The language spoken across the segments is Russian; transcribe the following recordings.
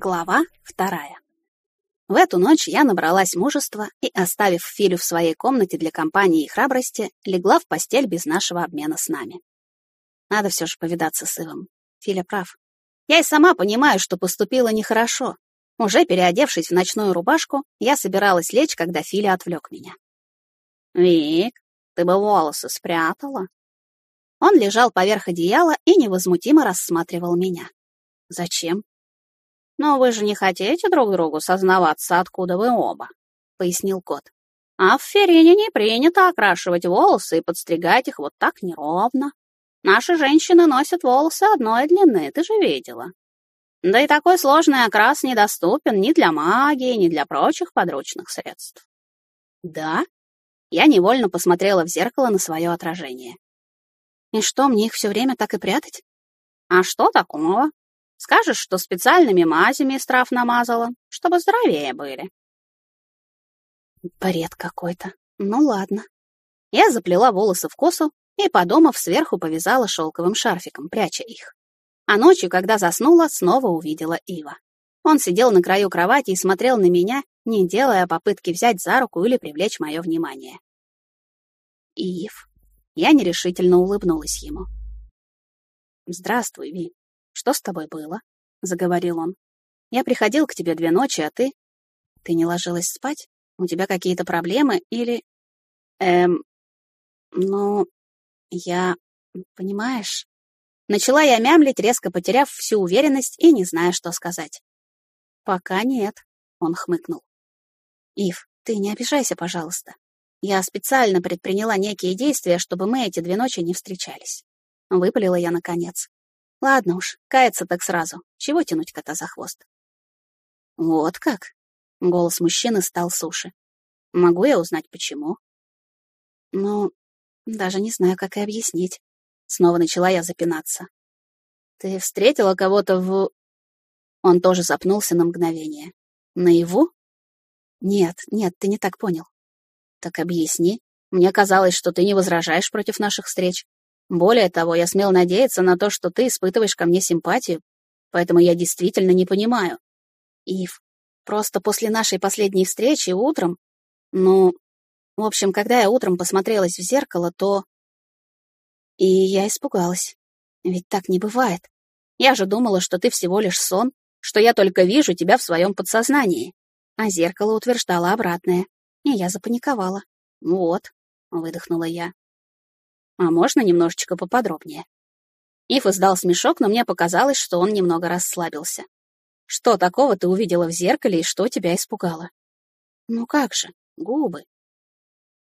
Глава вторая. В эту ночь я набралась мужества и, оставив Филю в своей комнате для компании и храбрости, легла в постель без нашего обмена с нами. Надо все же повидаться с Ивом. Филя прав. Я и сама понимаю, что поступила нехорошо. Уже переодевшись в ночную рубашку, я собиралась лечь, когда Филя отвлек меня. «Вик, ты бы волосы спрятала?» Он лежал поверх одеяла и невозмутимо рассматривал меня. «Зачем?» «Но вы же не хотите друг другу сознаваться, откуда вы оба», — пояснил кот. «А в Ферине не принято окрашивать волосы и подстригать их вот так неровно. Наши женщины носят волосы одной длины, ты же видела. Да и такой сложный окрас недоступен ни для магии, ни для прочих подручных средств». «Да?» Я невольно посмотрела в зеркало на свое отражение. «И что, мне их все время так и прятать?» «А что такого?» Скажешь, что специальными мазями из трав намазала, чтобы здоровее были. Бред какой-то. Ну ладно. Я заплела волосы в косу и, подумав, сверху повязала шелковым шарфиком, пряча их. А ночью, когда заснула, снова увидела Ива. Он сидел на краю кровати и смотрел на меня, не делая попытки взять за руку или привлечь мое внимание. Ив. Я нерешительно улыбнулась ему. «Здравствуй, Ви. «Что с тобой было?» — заговорил он. «Я приходил к тебе две ночи, а ты...» «Ты не ложилась спать? У тебя какие-то проблемы или...» «Эм... Ну... Я... Понимаешь...» Начала я мямлить, резко потеряв всю уверенность и не зная, что сказать. «Пока нет», — он хмыкнул. «Ив, ты не обижайся, пожалуйста. Я специально предприняла некие действия, чтобы мы эти две ночи не встречались». Выпалила я наконец. Ладно уж, каяться так сразу. Чего тянуть кота за хвост? Вот как? Голос мужчины стал суше. Могу я узнать, почему? Ну, даже не знаю, как и объяснить. Снова начала я запинаться. Ты встретила кого-то в... Он тоже запнулся на мгновение. Наяву? Нет, нет, ты не так понял. Так объясни. Мне казалось, что ты не возражаешь против наших встреч. Более того, я смел надеяться на то, что ты испытываешь ко мне симпатию, поэтому я действительно не понимаю. Ив, просто после нашей последней встречи утром... Ну, в общем, когда я утром посмотрелась в зеркало, то... И я испугалась. Ведь так не бывает. Я же думала, что ты всего лишь сон, что я только вижу тебя в своем подсознании. А зеркало утверждало обратное. И я запаниковала. Вот, выдохнула я. А можно немножечко поподробнее? Ив издал смешок, но мне показалось, что он немного расслабился. Что такого ты увидела в зеркале и что тебя испугало? Ну как же, губы.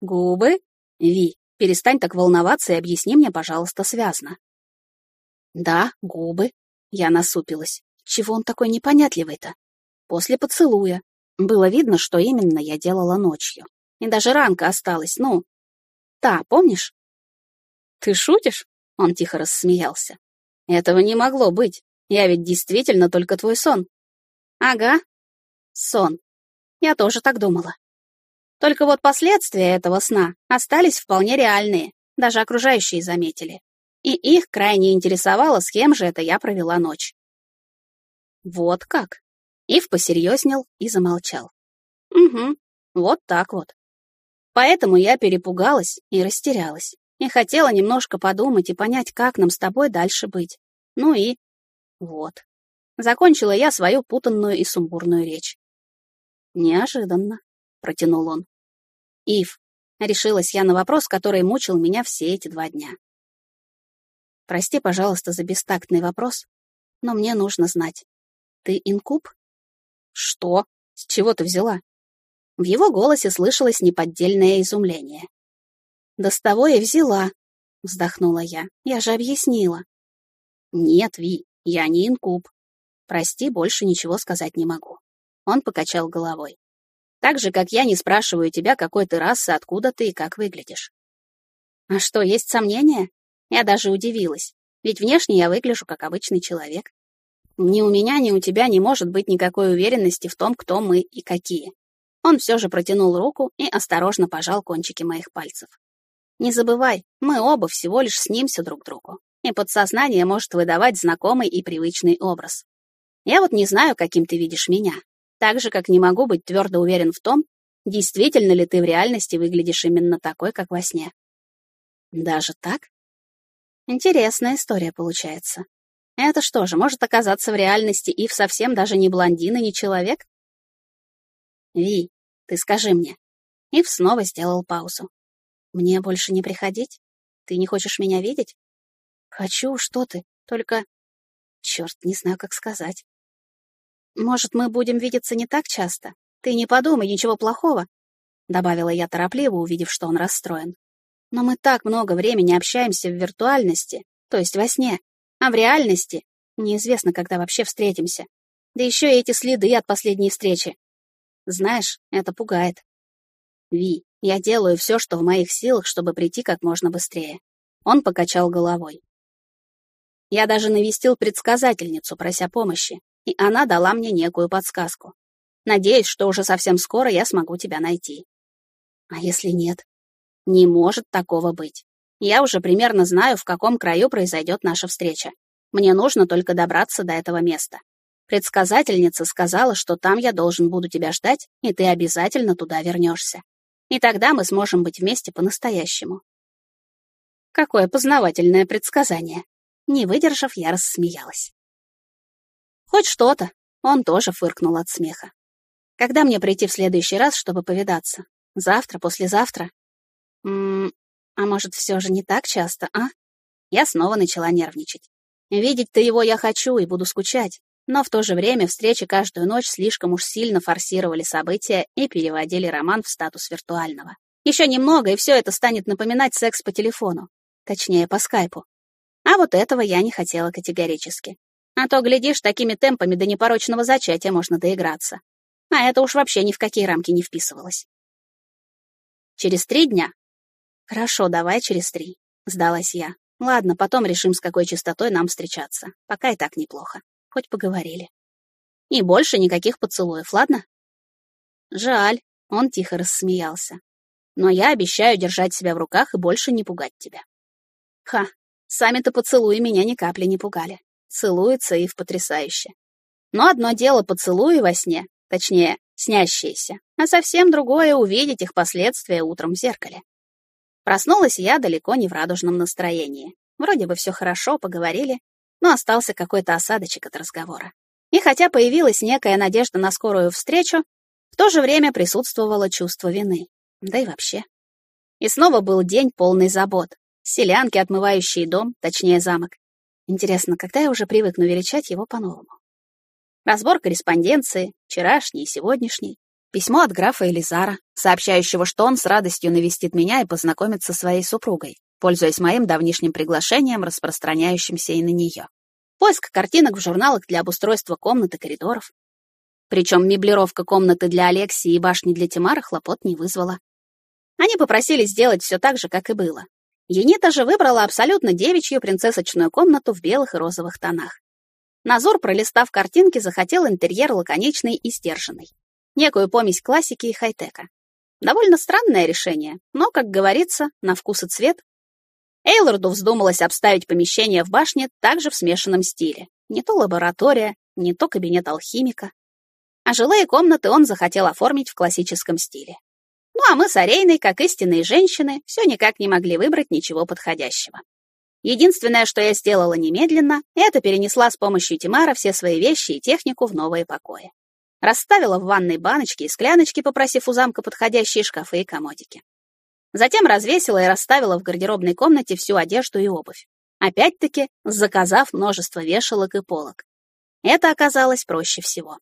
Губы? Ви, перестань так волноваться и объясни мне, пожалуйста, связно. Да, губы. Я насупилась. Чего он такой непонятливый-то? После поцелуя. Было видно, что именно я делала ночью. И даже ранка осталась, ну... Та, помнишь? «Ты шутишь?» — он тихо рассмеялся. «Этого не могло быть. Я ведь действительно только твой сон». «Ага, сон. Я тоже так думала. Только вот последствия этого сна остались вполне реальные, даже окружающие заметили. И их крайне интересовало, с кем же это я провела ночь. Вот как? Ив посерьезнел и замолчал. Угу, вот так вот. Поэтому я перепугалась и растерялась. И хотела немножко подумать и понять, как нам с тобой дальше быть. Ну и... вот. Закончила я свою путанную и сумбурную речь. «Неожиданно», — протянул он. «Ив», — решилась я на вопрос, который мучил меня все эти два дня. «Прости, пожалуйста, за бестактный вопрос, но мне нужно знать. Ты инкуб?» «Что? С чего ты взяла?» В его голосе слышалось неподдельное изумление. «Да с того и взяла», — вздохнула я. «Я же объяснила». «Нет, Ви, я не инкуб. Прости, больше ничего сказать не могу». Он покачал головой. «Так же, как я не спрашиваю тебя, какой ты расы, откуда ты и как выглядишь». «А что, есть сомнения?» Я даже удивилась, ведь внешне я выгляжу как обычный человек. Ни у меня, ни у тебя не может быть никакой уверенности в том, кто мы и какие. Он все же протянул руку и осторожно пожал кончики моих пальцев. Не забывай, мы оба всего лишь снимся друг другу, и подсознание может выдавать знакомый и привычный образ. Я вот не знаю, каким ты видишь меня. Так же, как не могу быть твердо уверен в том, действительно ли ты в реальности выглядишь именно такой, как во сне. Даже так? Интересная история получается. Это что же, может оказаться в реальности Ив совсем даже не блондин и не человек? Ви, ты скажи мне. Ив снова сделал паузу. Мне больше не приходить? Ты не хочешь меня видеть? Хочу, что ты, только... Черт, не знаю, как сказать. Может, мы будем видеться не так часто? Ты не подумай, ничего плохого, — добавила я торопливо, увидев, что он расстроен. Но мы так много времени общаемся в виртуальности, то есть во сне, а в реальности неизвестно, когда вообще встретимся. Да еще и эти следы от последней встречи. Знаешь, это пугает. Ви, я делаю все, что в моих силах, чтобы прийти как можно быстрее. Он покачал головой. Я даже навестил предсказательницу, прося помощи, и она дала мне некую подсказку. Надеюсь, что уже совсем скоро я смогу тебя найти. А если нет? Не может такого быть. Я уже примерно знаю, в каком краю произойдет наша встреча. Мне нужно только добраться до этого места. Предсказательница сказала, что там я должен буду тебя ждать, и ты обязательно туда вернешься. И тогда мы сможем быть вместе по-настоящему. Какое познавательное предсказание. Не выдержав, я рассмеялась. Хоть что-то. Он тоже фыркнул от смеха. Когда мне прийти в следующий раз, чтобы повидаться? Завтра, послезавтра? М а может, все же не так часто, а? Я снова начала нервничать. Видеть-то его я хочу и буду скучать, но в то же время встречи каждую ночь слишком уж сильно форсировали события и переводили роман в статус виртуального. Еще немного, и все это станет напоминать секс по телефону. Точнее, по скайпу. А вот этого я не хотела категорически. А то, глядишь, такими темпами до непорочного зачатия можно доиграться. А это уж вообще ни в какие рамки не вписывалось. Через три дня «Хорошо, давай через три», — сдалась я. «Ладно, потом решим, с какой частотой нам встречаться. Пока и так неплохо. Хоть поговорили». «И больше никаких поцелуев, ладно?» «Жаль», — он тихо рассмеялся. «Но я обещаю держать себя в руках и больше не пугать тебя». Ха, сами-то поцелуи меня ни капли не пугали. Целуется и в потрясающе. Но одно дело поцелуи во сне, точнее, снящиеся, а совсем другое — увидеть их последствия утром в зеркале. Проснулась я далеко не в радужном настроении. Вроде бы все хорошо, поговорили, но остался какой-то осадочек от разговора. И хотя появилась некая надежда на скорую встречу, в то же время присутствовало чувство вины. Да и вообще. И снова был день полный забот. Селянки, отмывающие дом, точнее замок. Интересно, когда я уже привыкну величать его по-новому? Разбор корреспонденции, вчерашней и сегодняшней. Письмо от графа Элизара, сообщающего, что он с радостью навестит меня и познакомит со своей супругой, пользуясь моим давнишним приглашением, распространяющимся и на нее. Поиск картинок в журналах для обустройства комнат и коридоров. Причем меблировка комнаты для Алексии и башни для Тимара хлопот не вызвала. Они попросили сделать все так же, как и было. Енита же выбрала абсолютно девичью принцессочную комнату в белых и розовых тонах. Назор, пролистав картинки, захотел интерьер лаконичный и сдержанный некую помесь классики и хай-тека. Довольно странное решение, но, как говорится, на вкус и цвет. Эйлорду вздумалось обставить помещение в башне также в смешанном стиле. Не то лаборатория, не то кабинет алхимика. А жилые комнаты он захотел оформить в классическом стиле. Ну а мы с Арейной, как истинные женщины, все никак не могли выбрать ничего подходящего. Единственное, что я сделала немедленно, это перенесла с помощью Тимара все свои вещи и технику в новые покои. Расставила в ванной баночки и скляночки, попросив у замка подходящие шкафы и комодики. Затем развесила и расставила в гардеробной комнате всю одежду и обувь. Опять-таки, заказав множество вешалок и полок. Это оказалось проще всего.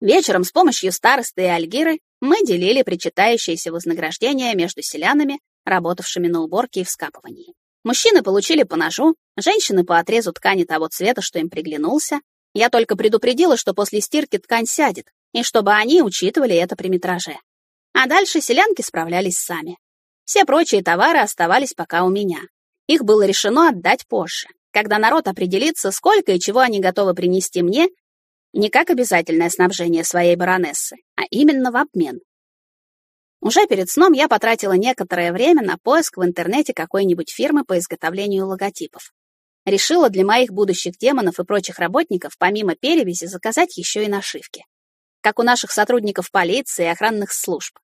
Вечером с помощью старосты и альгиры мы делили причитающееся вознаграждение между селянами, работавшими на уборке и вскапывании. Мужчины получили по ножу, женщины по отрезу ткани того цвета, что им приглянулся, я только предупредила, что после стирки ткань сядет, и чтобы они учитывали это при метраже. А дальше селянки справлялись сами. Все прочие товары оставались пока у меня. Их было решено отдать позже, когда народ определится, сколько и чего они готовы принести мне, не как обязательное снабжение своей баронессы, а именно в обмен. Уже перед сном я потратила некоторое время на поиск в интернете какой-нибудь фирмы по изготовлению логотипов. Решила для моих будущих демонов и прочих работников помимо перевязи заказать еще и нашивки. Как у наших сотрудников полиции и охранных служб.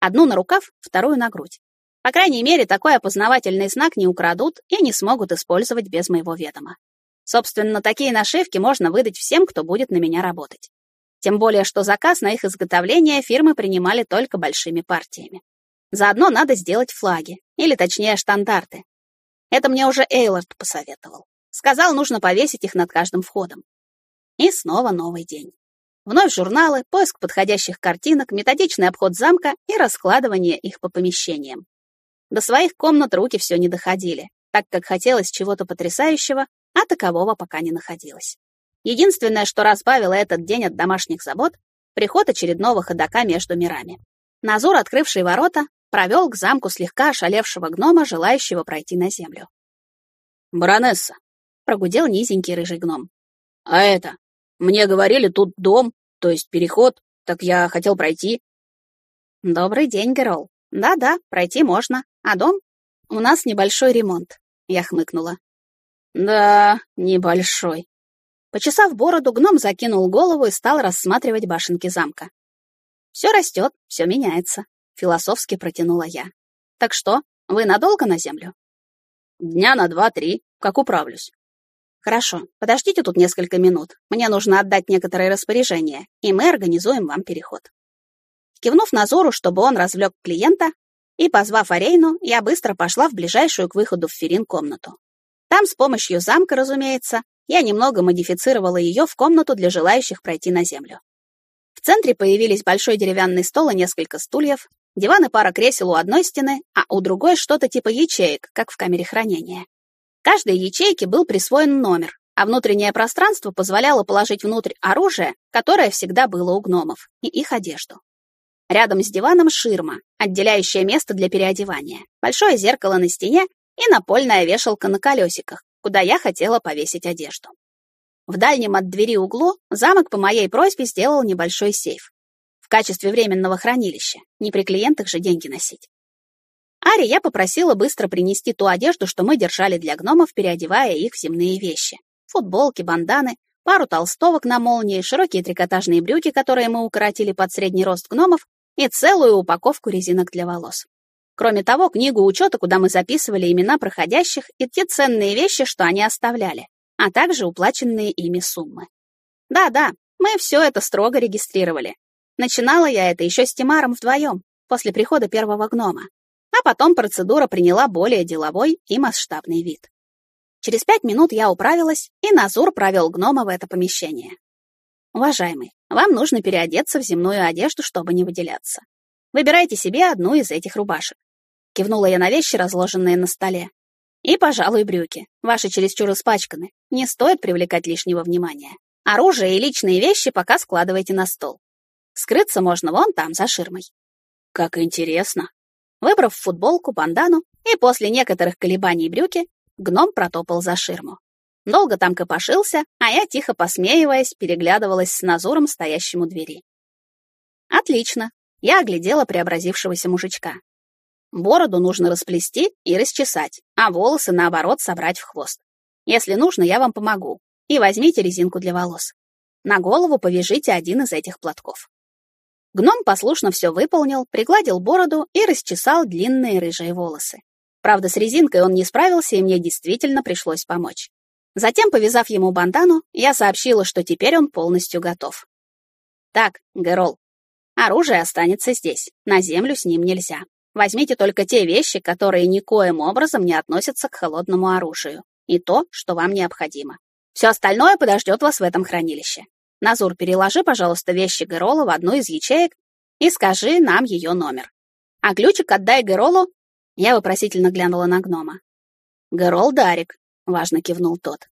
Одну на рукав, вторую на грудь. По крайней мере, такой опознавательный знак не украдут и не смогут использовать без моего ведома. Собственно, такие нашивки можно выдать всем, кто будет на меня работать. Тем более, что заказ на их изготовление фирмы принимали только большими партиями. Заодно надо сделать флаги, или точнее штандарты. Это мне уже Эйлорд посоветовал. Сказал, нужно повесить их над каждым входом. И снова новый день. Вновь журналы, поиск подходящих картинок, методичный обход замка и раскладывание их по помещениям. До своих комнат руки все не доходили, так как хотелось чего-то потрясающего, а такового пока не находилось. Единственное, что разбавило этот день от домашних забот, приход очередного ходока между мирами. Назур, открывший ворота, провел к замку слегка ошалевшего гнома, желающего пройти на землю. «Баронесса!» — прогудел низенький рыжий гном. «А это? Мне говорили, тут дом, то есть переход, так я хотел пройти». «Добрый день, Герол. Да-да, пройти можно. А дом? У нас небольшой ремонт», — я хмыкнула. «Да, небольшой», Почесав бороду, гном закинул голову и стал рассматривать башенки замка. «Все растет, все меняется», — философски протянула я. «Так что, вы надолго на землю?» «Дня на два-три, как управлюсь». «Хорошо, подождите тут несколько минут. Мне нужно отдать некоторые распоряжения, и мы организуем вам переход». Кивнув Назору, чтобы он развлек клиента, и позвав Арейну, я быстро пошла в ближайшую к выходу в Ферин комнату. Там с помощью замка, разумеется, я немного модифицировала ее в комнату для желающих пройти на землю. В центре появились большой деревянный стол и несколько стульев, диван и пара кресел у одной стены, а у другой что-то типа ячеек, как в камере хранения. Каждой ячейке был присвоен номер, а внутреннее пространство позволяло положить внутрь оружие, которое всегда было у гномов, и их одежду. Рядом с диваном ширма, отделяющая место для переодевания, большое зеркало на стене и напольная вешалка на колесиках, куда я хотела повесить одежду. В дальнем от двери углу замок по моей просьбе сделал небольшой сейф. В качестве временного хранилища, не при клиентах же деньги носить. Ари я попросила быстро принести ту одежду, что мы держали для гномов, переодевая их в земные вещи. Футболки, банданы, пару толстовок на молнии, широкие трикотажные брюки, которые мы укоротили под средний рост гномов, и целую упаковку резинок для волос. Кроме того, книгу учета, куда мы записывали имена проходящих и те ценные вещи, что они оставляли, а также уплаченные ими суммы. Да-да, мы все это строго регистрировали. Начинала я это еще с Тимаром вдвоем, после прихода первого гнома. А потом процедура приняла более деловой и масштабный вид. Через пять минут я управилась, и Назур провел гнома в это помещение. Уважаемый, вам нужно переодеться в земную одежду, чтобы не выделяться. Выбирайте себе одну из этих рубашек. Кивнула я на вещи, разложенные на столе. И, пожалуй, брюки. Ваши чересчур испачканы. Не стоит привлекать лишнего внимания. Оружие и личные вещи пока складывайте на стол. Скрыться можно вон там, за ширмой. Как интересно. Выбрав футболку, бандану и после некоторых колебаний брюки, гном протопал за ширму. Долго там копошился, а я, тихо посмеиваясь, переглядывалась с Назуром, стоящим у двери. Отлично. Я оглядела преобразившегося мужичка. Бороду нужно расплести и расчесать, а волосы, наоборот, собрать в хвост. Если нужно, я вам помогу. И возьмите резинку для волос. На голову повяжите один из этих платков. Гном послушно все выполнил, пригладил бороду и расчесал длинные рыжие волосы. Правда, с резинкой он не справился, и мне действительно пришлось помочь. Затем, повязав ему бандану, я сообщила, что теперь он полностью готов. Так, Герол, Оружие останется здесь, на землю с ним нельзя. Возьмите только те вещи, которые никоим образом не относятся к холодному оружию, и то, что вам необходимо. Все остальное подождет вас в этом хранилище. Назур, переложи, пожалуйста, вещи Герола в одну из ячеек и скажи нам ее номер. А ключик отдай Геролу. Я вопросительно глянула на гнома. Герол Дарик, важно кивнул тот.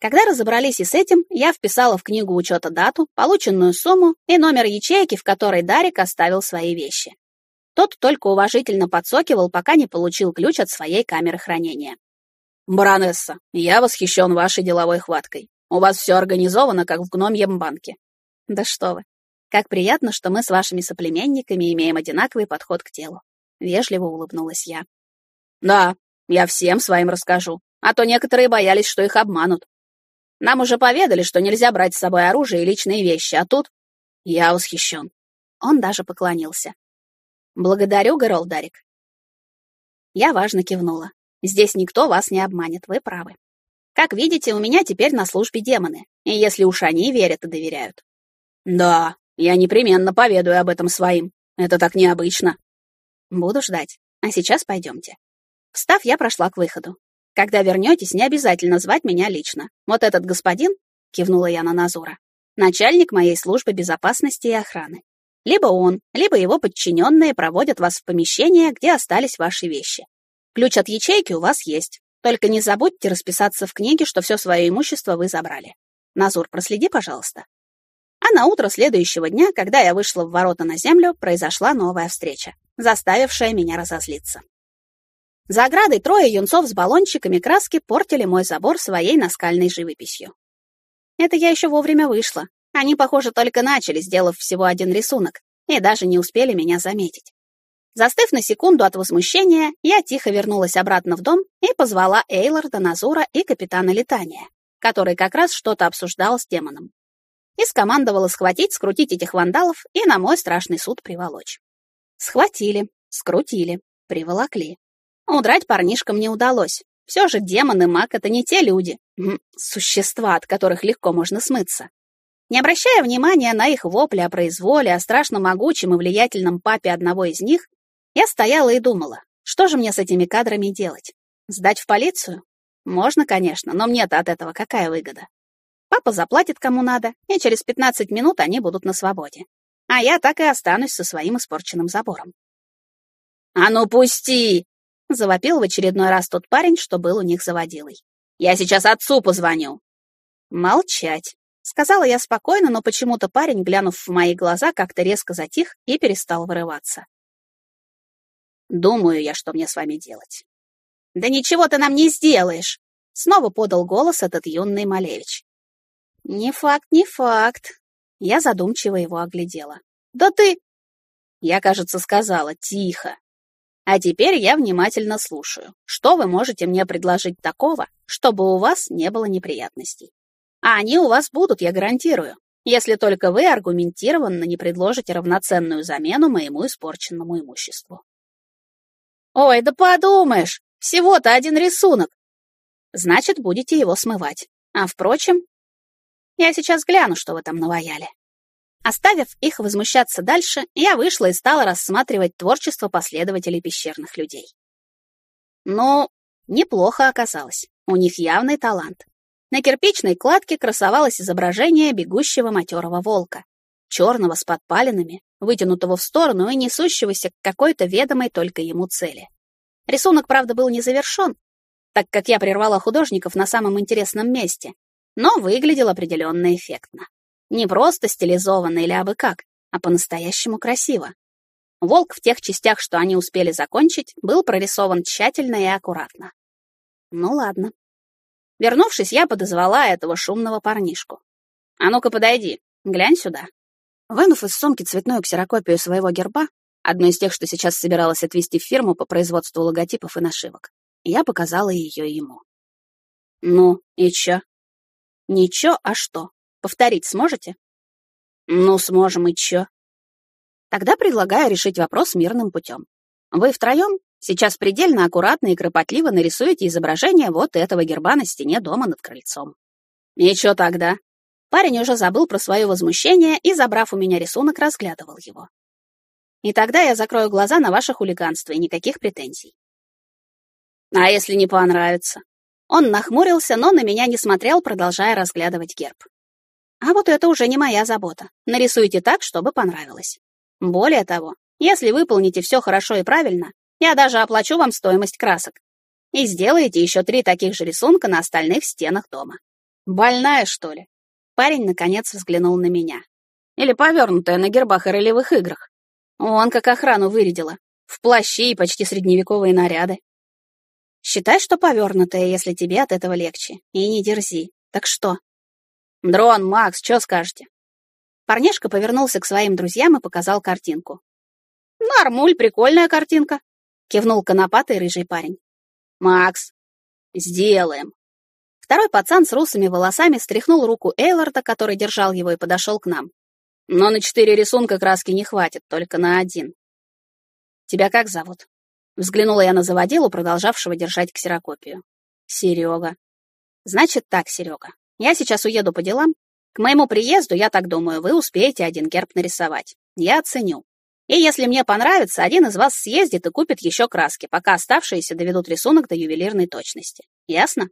Когда разобрались и с этим, я вписала в книгу учета дату, полученную сумму и номер ячейки, в которой Дарик оставил свои вещи. Тот только уважительно подсокивал, пока не получил ключ от своей камеры хранения. «Баронесса, я восхищен вашей деловой хваткой. У вас все организовано, как в гномьем банке». «Да что вы. Как приятно, что мы с вашими соплеменниками имеем одинаковый подход к делу». Вежливо улыбнулась я. «Да, я всем своим расскажу. а то некоторые боялись, что их обманут. Нам уже поведали, что нельзя брать с собой оружие и личные вещи, а тут я восхищен. Он даже поклонился. Благодарю, Дарик. Я важно кивнула. Здесь никто вас не обманет, вы правы. Как видите, у меня теперь на службе демоны, и если уж они верят и доверяют. Да, я непременно поведаю об этом своим. Это так необычно. Буду ждать. А сейчас пойдемте. Встав, я прошла к выходу. Когда вернетесь, не обязательно звать меня лично. Вот этот господин, кивнула я на Назура, начальник моей службы безопасности и охраны. Либо он, либо его подчиненные проводят вас в помещение, где остались ваши вещи. Ключ от ячейки у вас есть. Только не забудьте расписаться в книге, что все свое имущество вы забрали. Назур, проследи, пожалуйста. А на утро следующего дня, когда я вышла в ворота на землю, произошла новая встреча, заставившая меня разозлиться. За оградой трое юнцов с баллончиками краски портили мой забор своей наскальной живописью. Это я еще вовремя вышла. Они, похоже, только начали, сделав всего один рисунок, и даже не успели меня заметить. Застыв на секунду от возмущения, я тихо вернулась обратно в дом и позвала Эйларда, Назура и капитана летания, который как раз что-то обсуждал с демоном. И скомандовала схватить, скрутить этих вандалов и на мой страшный суд приволочь. Схватили, скрутили, приволокли. Удрать парнишкам не удалось. Все же демон и маг — это не те люди, существа, от которых легко можно смыться. Не обращая внимания на их вопли о произволе, о страшно могучем и влиятельном папе одного из них, я стояла и думала, что же мне с этими кадрами делать? Сдать в полицию? Можно, конечно, но мне-то от этого какая выгода? Папа заплатит кому надо, и через 15 минут они будут на свободе. А я так и останусь со своим испорченным забором. «А ну пусти!» — завопил в очередной раз тот парень, что был у них заводилой. «Я сейчас отцу позвоню». «Молчать», — сказала я спокойно, но почему-то парень, глянув в мои глаза, как-то резко затих и перестал вырываться. «Думаю я, что мне с вами делать». «Да ничего ты нам не сделаешь!» — снова подал голос этот юный Малевич. «Не факт, не факт». Я задумчиво его оглядела. «Да ты...» Я, кажется, сказала «тихо». А теперь я внимательно слушаю. Что вы можете мне предложить такого, чтобы у вас не было неприятностей? А они у вас будут, я гарантирую, если только вы аргументированно не предложите равноценную замену моему испорченному имуществу. Ой, да подумаешь, всего-то один рисунок. Значит, будете его смывать. А впрочем, я сейчас гляну, что вы там наваяли. Оставив их возмущаться дальше, я вышла и стала рассматривать творчество последователей пещерных людей. Ну, неплохо оказалось. У них явный талант. На кирпичной кладке красовалось изображение бегущего матерого волка, черного с подпалинами, вытянутого в сторону и несущегося к какой-то ведомой только ему цели. Рисунок, правда, был не завершен, так как я прервала художников на самом интересном месте, но выглядел определенно эффектно. Не просто стилизованно или абы как, а по-настоящему красиво. Волк в тех частях, что они успели закончить, был прорисован тщательно и аккуратно. Ну ладно. Вернувшись, я подозвала этого шумного парнишку. «А ну-ка подойди, глянь сюда». Вынув из сумки цветную ксерокопию своего герба, одну из тех, что сейчас собиралась отвезти в фирму по производству логотипов и нашивок, я показала ее ему. «Ну, и чё?» «Ничего, а что? Повторить сможете? Ну, сможем, и чё? Тогда предлагаю решить вопрос мирным путем. Вы втроем сейчас предельно аккуратно и кропотливо нарисуете изображение вот этого герба на стене дома над крыльцом. И чё тогда? Парень уже забыл про свое возмущение и, забрав у меня рисунок, разглядывал его. И тогда я закрою глаза на ваше хулиганство и никаких претензий. А если не понравится? Он нахмурился, но на меня не смотрел, продолжая разглядывать герб. А вот это уже не моя забота. Нарисуйте так, чтобы понравилось. Более того, если выполните все хорошо и правильно, я даже оплачу вам стоимость красок. И сделаете еще три таких же рисунка на остальных стенах дома. Больная, что ли? Парень, наконец, взглянул на меня. Или повернутая на гербах и ролевых играх. Он как охрану вырядила. В плаще и почти средневековые наряды. Считай, что повернутая, если тебе от этого легче. И не дерзи. Так что, «Дрон, Макс, что скажете?» Парнишка повернулся к своим друзьям и показал картинку. «Нормуль, прикольная картинка», — кивнул конопатый рыжий парень. «Макс, Сделаем. Второй пацан с русыми волосами стряхнул руку Эйларда, который держал его, и подошел к нам. Но на четыре рисунка краски не хватит, только на один. Тебя как зовут? Взглянула я на заводилу, продолжавшего держать ксерокопию. Серега. Значит так, Серега. Я сейчас уеду по делам. К моему приезду, я так думаю, вы успеете один герб нарисовать. Я оценю. И если мне понравится, один из вас съездит и купит еще краски, пока оставшиеся доведут рисунок до ювелирной точности. Ясно?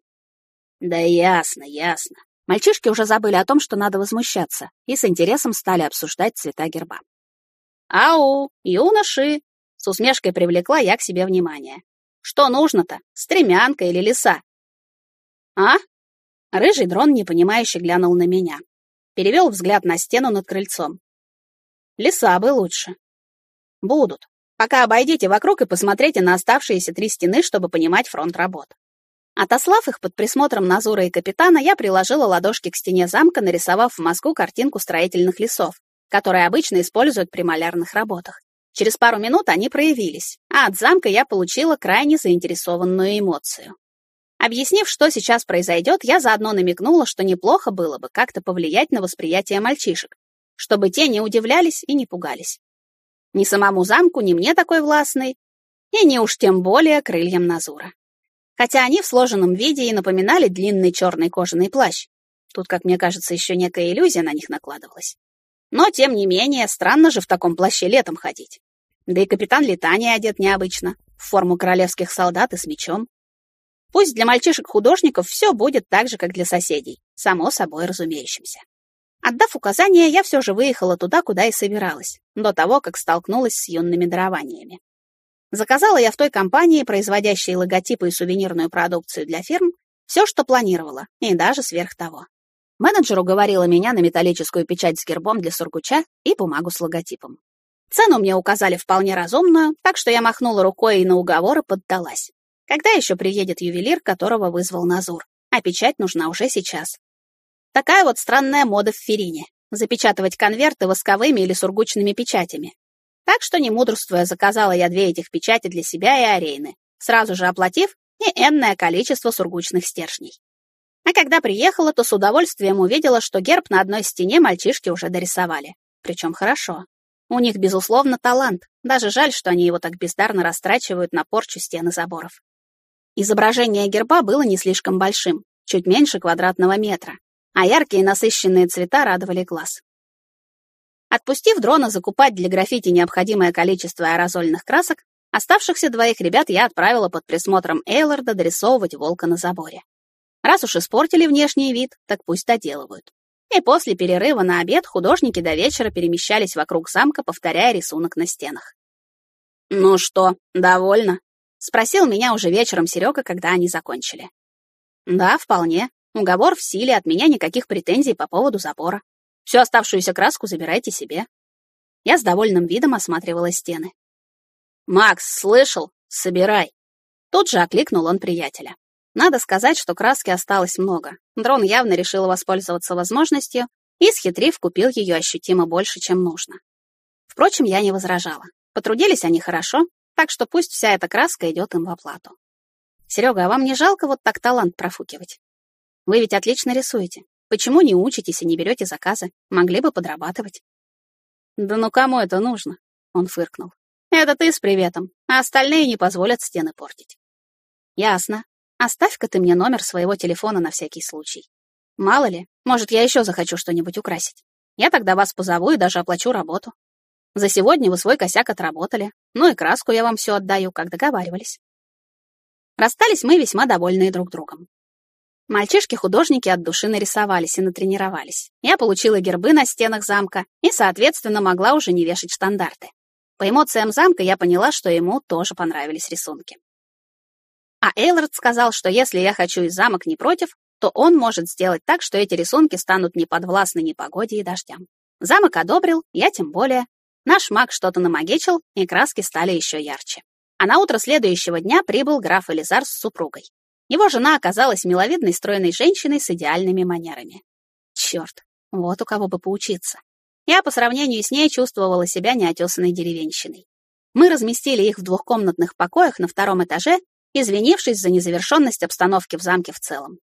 Да ясно, ясно. Мальчишки уже забыли о том, что надо возмущаться, и с интересом стали обсуждать цвета герба. «Ау, юноши!» С усмешкой привлекла я к себе внимание. «Что нужно-то? Стремянка или лиса?» «А?» Рыжий дрон непонимающе глянул на меня. Перевел взгляд на стену над крыльцом. «Лиса бы лучше». «Будут. Пока обойдите вокруг и посмотрите на оставшиеся три стены, чтобы понимать фронт работ. Отослав их под присмотром Назура и капитана, я приложила ладошки к стене замка, нарисовав в мозгу картинку строительных лесов, которые обычно используют при малярных работах. Через пару минут они проявились, а от замка я получила крайне заинтересованную эмоцию. Объяснив, что сейчас произойдет, я заодно намекнула, что неплохо было бы как-то повлиять на восприятие мальчишек, чтобы те не удивлялись и не пугались. Ни самому замку, ни мне такой властной, и не уж тем более крыльям Назура хотя они в сложенном виде и напоминали длинный черный кожаный плащ. Тут, как мне кажется, еще некая иллюзия на них накладывалась. Но, тем не менее, странно же в таком плаще летом ходить. Да и капитан летания одет необычно, в форму королевских солдат и с мечом. Пусть для мальчишек-художников все будет так же, как для соседей, само собой разумеющимся. Отдав указания, я все же выехала туда, куда и собиралась, до того, как столкнулась с юными дарованиями. Заказала я в той компании, производящей логотипы и сувенирную продукцию для фирм, все, что планировала, и даже сверх того. Менеджеру говорила меня на металлическую печать с гербом для сургуча и бумагу с логотипом. Цену мне указали вполне разумную, так что я махнула рукой и на уговоры поддалась. Когда еще приедет ювелир, которого вызвал Назур? А печать нужна уже сейчас. Такая вот странная мода в Ферине — запечатывать конверты восковыми или сургучными печатями. Так что, не мудрствуя, заказала я две этих печати для себя и Арейны, сразу же оплатив и энное количество сургучных стержней. А когда приехала, то с удовольствием увидела, что герб на одной стене мальчишки уже дорисовали. Причем хорошо. У них, безусловно, талант. Даже жаль, что они его так бездарно растрачивают на порчу стены заборов. Изображение герба было не слишком большим, чуть меньше квадратного метра, а яркие насыщенные цвета радовали глаз. Отпустив дрона закупать для граффити необходимое количество аэрозольных красок, оставшихся двоих ребят я отправила под присмотром Эйларда дорисовывать волка на заборе. Раз уж испортили внешний вид, так пусть доделывают. И после перерыва на обед художники до вечера перемещались вокруг замка, повторяя рисунок на стенах. «Ну что, довольно?» — спросил меня уже вечером Серега, когда они закончили. «Да, вполне. Уговор в силе, от меня никаких претензий по поводу забора. Всю оставшуюся краску забирайте себе. Я с довольным видом осматривала стены. «Макс, слышал? Собирай!» Тут же окликнул он приятеля. Надо сказать, что краски осталось много. Дрон явно решил воспользоваться возможностью и, схитрив, купил ее ощутимо больше, чем нужно. Впрочем, я не возражала. Потрудились они хорошо, так что пусть вся эта краска идет им в оплату. Серега, а вам не жалко вот так талант профукивать? Вы ведь отлично рисуете. Почему не учитесь и не берете заказы? Могли бы подрабатывать. Да ну кому это нужно? Он фыркнул. Это ты с приветом, а остальные не позволят стены портить. Ясно. Оставь-ка ты мне номер своего телефона на всякий случай. Мало ли, может, я еще захочу что-нибудь украсить. Я тогда вас позову и даже оплачу работу. За сегодня вы свой косяк отработали, ну и краску я вам все отдаю, как договаривались. Расстались мы весьма довольные друг другом. Мальчишки-художники от души нарисовались и натренировались. Я получила гербы на стенах замка и, соответственно, могла уже не вешать штандарты. По эмоциям замка я поняла, что ему тоже понравились рисунки. А Эйлорд сказал, что если я хочу и замок не против, то он может сделать так, что эти рисунки станут не подвластны ни погоде и дождям. Замок одобрил, я тем более. Наш маг что-то намагичил, и краски стали еще ярче. А на утро следующего дня прибыл граф Элизар с супругой. Его жена оказалась миловидной стройной женщиной с идеальными манерами. Черт, вот у кого бы поучиться. Я по сравнению с ней чувствовала себя неотесанной деревенщиной. Мы разместили их в двухкомнатных покоях на втором этаже извинившись за незавершенность обстановки в замке в целом.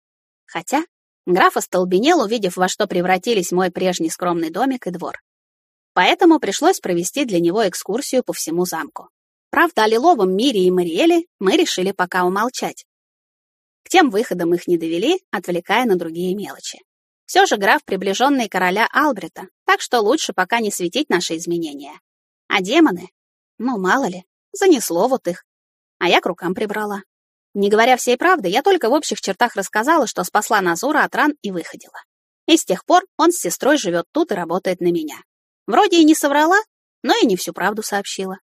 Хотя граф остолбенел, увидев, во что превратились мой прежний скромный домик и двор. Поэтому пришлось провести для него экскурсию по всему замку. Правда, о лиловом мире и Мариэле мы решили пока умолчать. Тем выходам их не довели, отвлекая на другие мелочи. Все же граф приближенный короля Албрета, так что лучше пока не светить наши изменения. А демоны? Ну, мало ли, занесло вот их. А я к рукам прибрала. Не говоря всей правды, я только в общих чертах рассказала, что спасла Назура от ран и выходила. И с тех пор он с сестрой живет тут и работает на меня. Вроде и не соврала, но и не всю правду сообщила.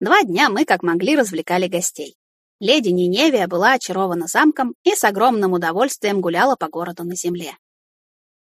Два дня мы, как могли, развлекали гостей. Леди Ниневия была очарована замком и с огромным удовольствием гуляла по городу на земле.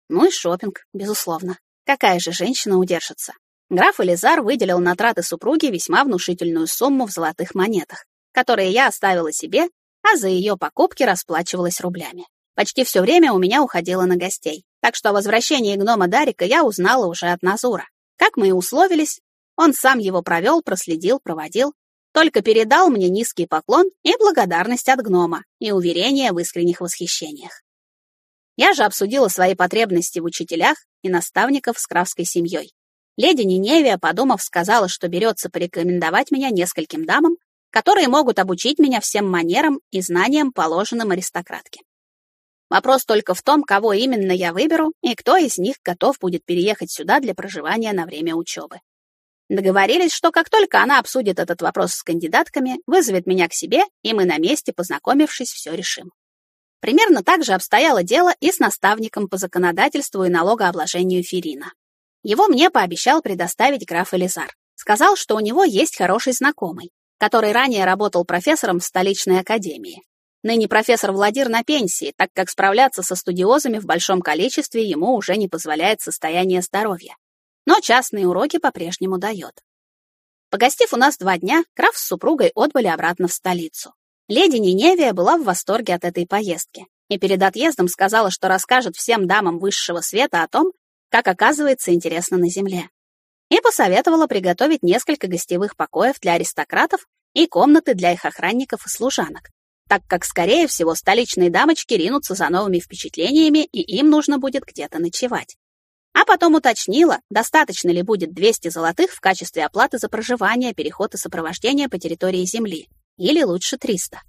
Ну и шопинг, безусловно. Какая же женщина удержится? Граф Элизар выделил на траты супруги весьма внушительную сумму в золотых монетах, которые я оставила себе, а за ее покупки расплачивалась рублями. Почти все время у меня уходило на гостей, так что о возвращении гнома Дарика я узнала уже от Назура. Как мы и условились, он сам его провел, проследил, проводил, только передал мне низкий поклон и благодарность от гнома и уверение в искренних восхищениях. Я же обсудила свои потребности в учителях и наставников с кравской семьей. Леди Ниневия, подумав, сказала, что берется порекомендовать меня нескольким дамам, которые могут обучить меня всем манерам и знаниям, положенным аристократке. Вопрос только в том, кого именно я выберу и кто из них готов будет переехать сюда для проживания на время учебы. Договорились, что как только она обсудит этот вопрос с кандидатками, вызовет меня к себе, и мы на месте, познакомившись, все решим. Примерно так же обстояло дело и с наставником по законодательству и налогообложению Ферина. Его мне пообещал предоставить граф Элизар. Сказал, что у него есть хороший знакомый, который ранее работал профессором в столичной академии. Ныне профессор Владир на пенсии, так как справляться со студиозами в большом количестве ему уже не позволяет состояние здоровья. Но частные уроки по-прежнему дает. Погостив у нас два дня, граф с супругой отбыли обратно в столицу. Леди Ниневия была в восторге от этой поездки и перед отъездом сказала, что расскажет всем дамам высшего света о том, как оказывается интересно на земле и посоветовала приготовить несколько гостевых покоев для аристократов и комнаты для их охранников и служанок, так как, скорее всего, столичные дамочки ринутся за новыми впечатлениями, и им нужно будет где-то ночевать. А потом уточнила, достаточно ли будет 200 золотых в качестве оплаты за проживание, переход и сопровождение по территории Земли, или лучше 300.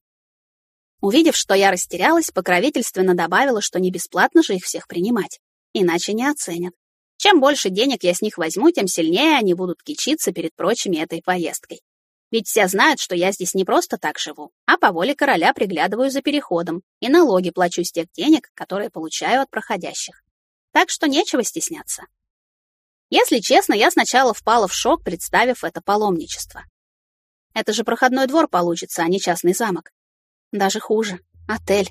Увидев, что я растерялась, покровительственно добавила, что не бесплатно же их всех принимать, иначе не оценят. Чем больше денег я с них возьму, тем сильнее они будут кичиться перед прочими этой поездкой. Ведь все знают, что я здесь не просто так живу, а по воле короля приглядываю за переходом и налоги плачу с тех денег, которые получаю от проходящих. Так что нечего стесняться. Если честно, я сначала впала в шок, представив это паломничество. Это же проходной двор получится, а не частный замок. Даже хуже. Отель.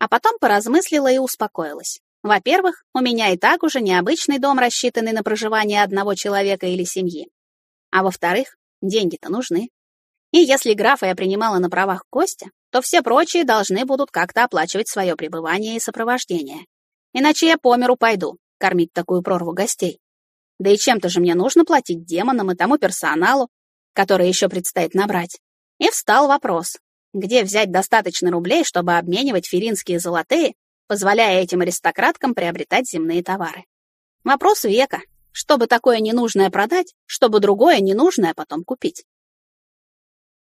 А потом поразмыслила и успокоилась. Во-первых, у меня и так уже необычный дом, рассчитанный на проживание одного человека или семьи. А во-вторых, деньги-то нужны. И если графа я принимала на правах гостя, то все прочие должны будут как-то оплачивать свое пребывание и сопровождение. Иначе я по миру пойду, кормить такую прорву гостей. Да и чем-то же мне нужно платить демонам и тому персоналу, который еще предстоит набрать. И встал вопрос, где взять достаточно рублей, чтобы обменивать феринские золотые позволяя этим аристократкам приобретать земные товары. Вопрос века. Чтобы такое ненужное продать, чтобы другое ненужное потом купить.